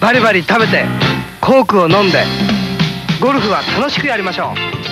バリバリ食べてコークを飲んでゴルフは楽しくやりましょう。